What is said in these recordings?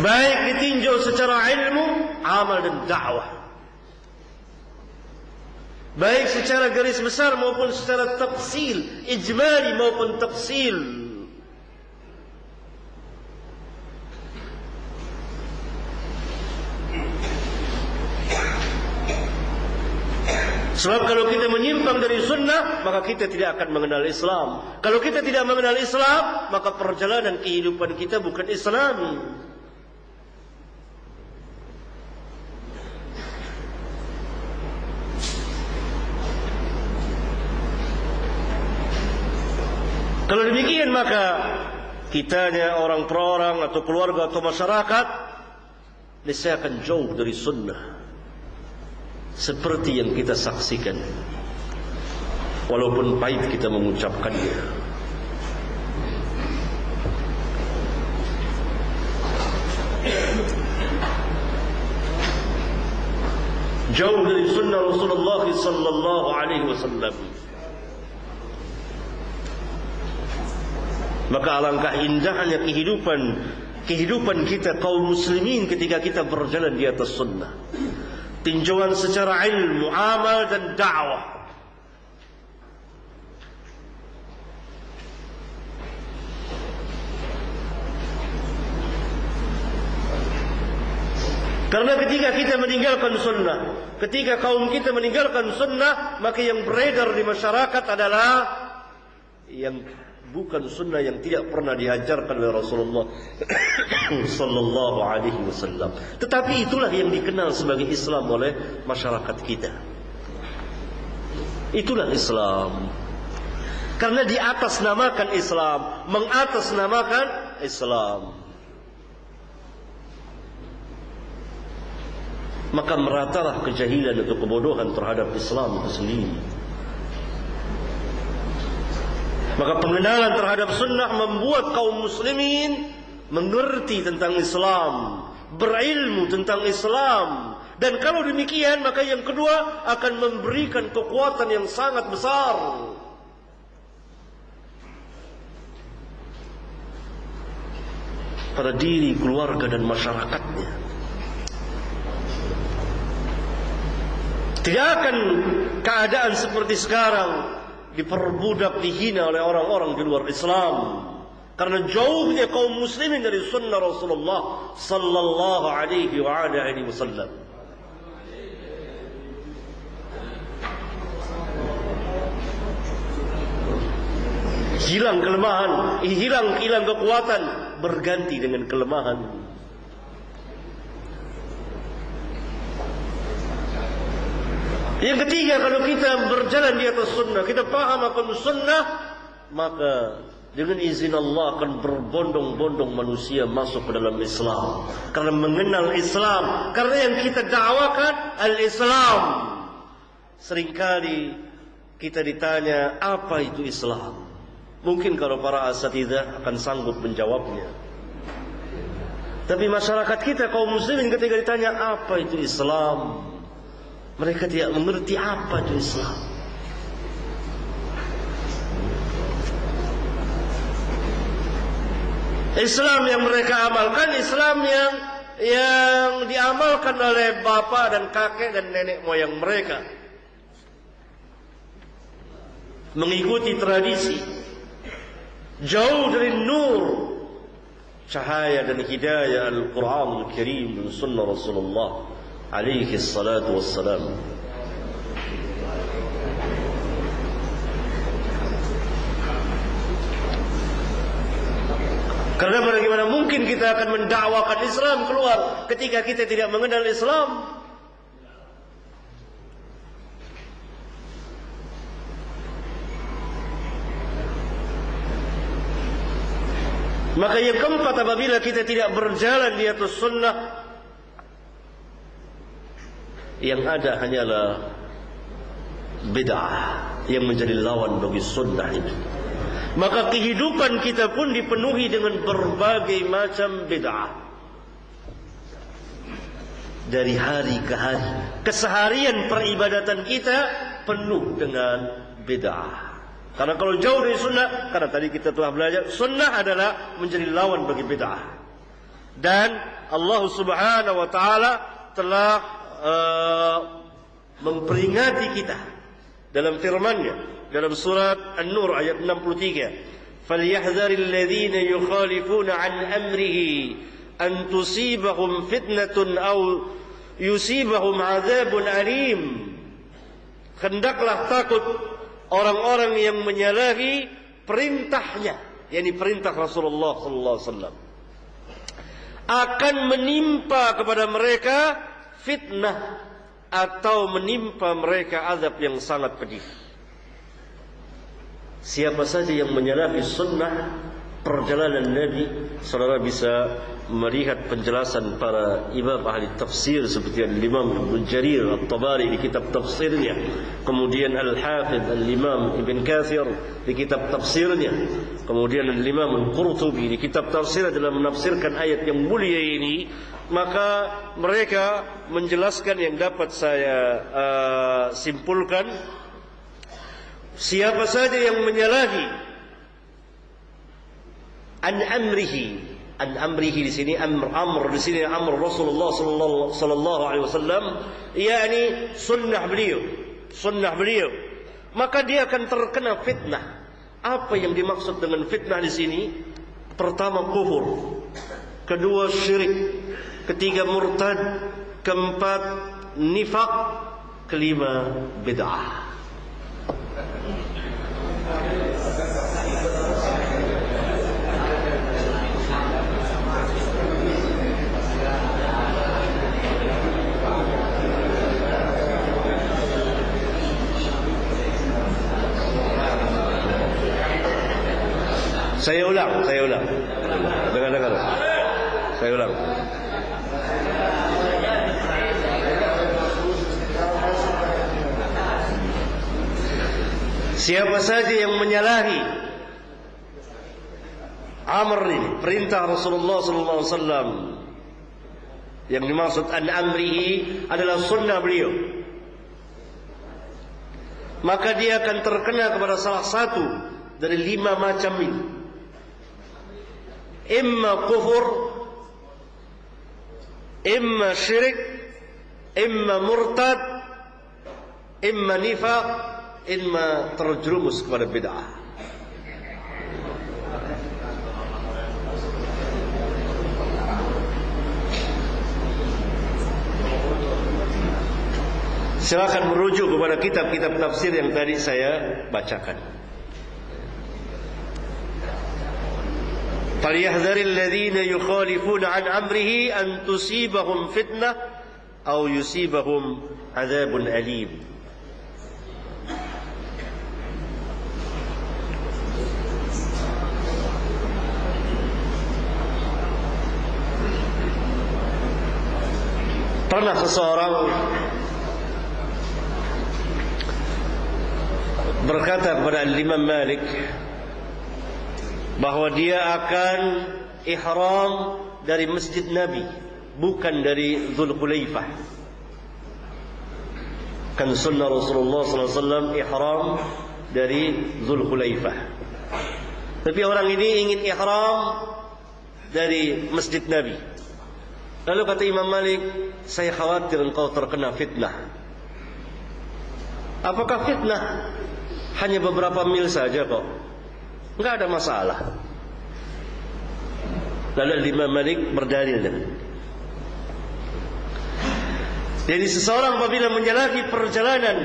baik ditinjau secara ilmu, amal dan dakwah. Baik secara garis besar maupun secara tafsil, ijmali maupun tafsil. Sebab kalau kita menyimpang dari sunnah, maka kita tidak akan mengenal Islam. Kalau kita tidak mengenal Islam, maka perjalanan kehidupan kita bukan Islami. Kalau demikian maka kitanya orang per orang atau keluarga atau masyarakat niscaya akan jauh dari sunnah seperti yang kita saksikan. Walaupun pahit kita mengucapkannya. Jauh dari sunnah Rasulullah sallallahu alaihi wasallam maka alangkah indahnya kehidupan kehidupan kita kaum muslimin ketika kita berjalan di atas sunnah. Tinjauan secara ilmu amal dan dakwah. Karena ketika kita meninggalkan sunnah, ketika kaum kita meninggalkan sunnah, maka yang beredar di masyarakat adalah yang bukan sunnah yang tidak pernah diajarkan oleh Rasulullah sallallahu alaihi wasallam. Tetapi itulah yang dikenal sebagai Islam oleh masyarakat kita. Itulah Islam. Karena di atas namakan Islam, mengatas namakan Islam. Maka meratalah kejahilan atau kebodohan terhadap Islam itu sendiri. Maka pengenalan terhadap sunnah membuat kaum muslimin mengerti tentang Islam, berilmu tentang Islam. Dan kalau demikian, maka yang kedua akan memberikan kekuatan yang sangat besar. Pada diri, keluarga dan masyarakatnya. Tidak akan keadaan seperti sekarang diperbudak dihina oleh orang-orang di luar Islam. Karena jauhnya kaum muslimin dari sunnah Rasulullah sallallahu alaihi wa alihi wasallam. Hilang kelemahan hilang hilang kekuatan berganti dengan kelemahan Yang ketiga kalau kita berjalan di atas sunnah, kita paham akan sunnah, maka dengan izin Allah akan berbondong-bondong manusia masuk ke dalam Islam. Karena mengenal Islam, karena yang kita dakwakan al-Islam. Seringkali kita ditanya apa itu Islam. Mungkin kalau para asatidah akan sanggup menjawabnya. Tapi masyarakat kita kaum muslimin ketika ditanya apa itu Islam, mereka tidak mengerti apa itu Islam. Islam yang mereka amalkan Islam yang yang diamalkan oleh bapa dan kakek dan nenek moyang mereka. Mengikuti tradisi jauh dari nur cahaya dan hidayah Al-Quran Al-Karim dan Sunnah Rasulullah عليه الصلاة والسلام Karena bagaimana mungkin kita akan mendakwakan Islam keluar ketika kita tidak mengenal Islam? Maka yang keempat apabila kita tidak berjalan di atas sunnah yang ada hanyalah bid'ah yang menjadi lawan bagi sunnah itu. Maka kehidupan kita pun dipenuhi dengan berbagai macam bid'ah. Dari hari ke hari. Keseharian peribadatan kita penuh dengan bid'ah. Karena kalau jauh dari sunnah, karena tadi kita telah belajar, sunnah adalah menjadi lawan bagi bid'ah. dan Allah Subhanahu wa taala telah uh, memperingati kita dalam firman-Nya dalam surat An-Nur ayat 63 falyahdharil ladzina yukhalifuna an amrihi an tusibahum fitnatun aw yusibahum adzabun alim. Hendaklah takut orang-orang yang menyalahi perintahnya yakni perintah Rasulullah sallallahu alaihi wasallam akan menimpa kepada mereka fitnah atau menimpa mereka azab yang sangat pedih. Siapa saja yang menyalahi sunnah perjalanan Nabi, saudara bisa melihat penjelasan para imam ahli tafsir seperti Al-Imam Ibn Jarir Al-Tabari di kitab tafsirnya kemudian Al-Hafidh Al-Imam Ibn Kathir di kitab tafsirnya kemudian Al-Imam Al-Qurtubi di kitab tafsir dalam menafsirkan ayat yang mulia ini maka mereka menjelaskan yang dapat saya uh, simpulkan. Siapa saja yang menyalahi an amrihi an amrihi di sini amr amr di sini amr Rasulullah sallallahu alaihi wasallam yakni sunnah beliau sunnah beliau. Maka dia akan terkena fitnah. Apa yang dimaksud dengan fitnah di sini? Pertama kufur. Kedua syirik ketiga murtad keempat nifak kelima bid'ah Saya ulang, saya ulang. Dengar-dengar. Saya ulang. Siapa saja yang menyalahi Amr ini Perintah Rasulullah SAW Yang dimaksud An-Amrihi adalah sunnah beliau. Maka dia akan terkena kepada salah satu Dari lima macam ini. Imma kufur Imma syirik Imma murtad Imma nifak نفاق إما terjerumus kepada bid'ah Silakan merujuk kepada kitab-kitab tafsir yang tadi saya bacakan. فليحذر الذين يخالفون عن أمره أن تصيبهم فتنة أو يصيبهم عذاب أليم Pernah seseorang berkata kepada Imam Malik bahawa dia akan ihram dari masjid Nabi bukan dari Zulhulaifah kan sunnah Rasulullah wasallam ihram dari Zulhulaifah tapi orang ini ingin ihram dari masjid Nabi lalu kata Imam Malik saya khawatir engkau terkena fitnah. Apakah fitnah? Hanya beberapa mil saja kok. Enggak ada masalah. Lalu Imam Malik berdalil dengan Jadi seseorang apabila menyalahi perjalanan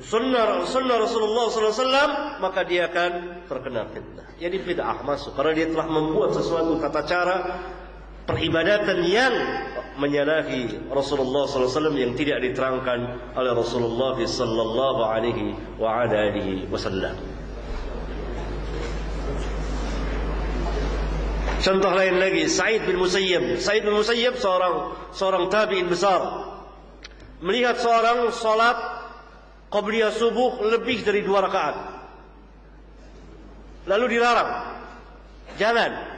sunnah, sunnah Rasulullah SAW maka dia akan terkena fitnah. Jadi bid'ah masuk. Karena dia telah membuat sesuatu tata cara peribadatan yang menyalahi Rasulullah SAW yang tidak diterangkan oleh Rasulullah Sallallahu Alaihi Wasallam. Contoh lain lagi, Sa'id bin Musayyib. Sa'id bin Musayyib seorang seorang tabi'in besar. Melihat seorang salat qabliyah subuh lebih dari dua rakaat. Lalu dilarang. Jangan.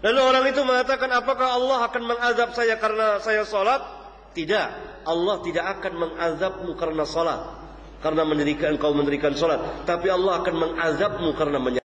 Lalu orang itu mengatakan, apakah Allah akan mengazab saya karena saya salat? Tidak. Allah tidak akan mengazabmu karena salat. Karena mendirikan engkau mendirikan salat. Tapi Allah akan mengazabmu karena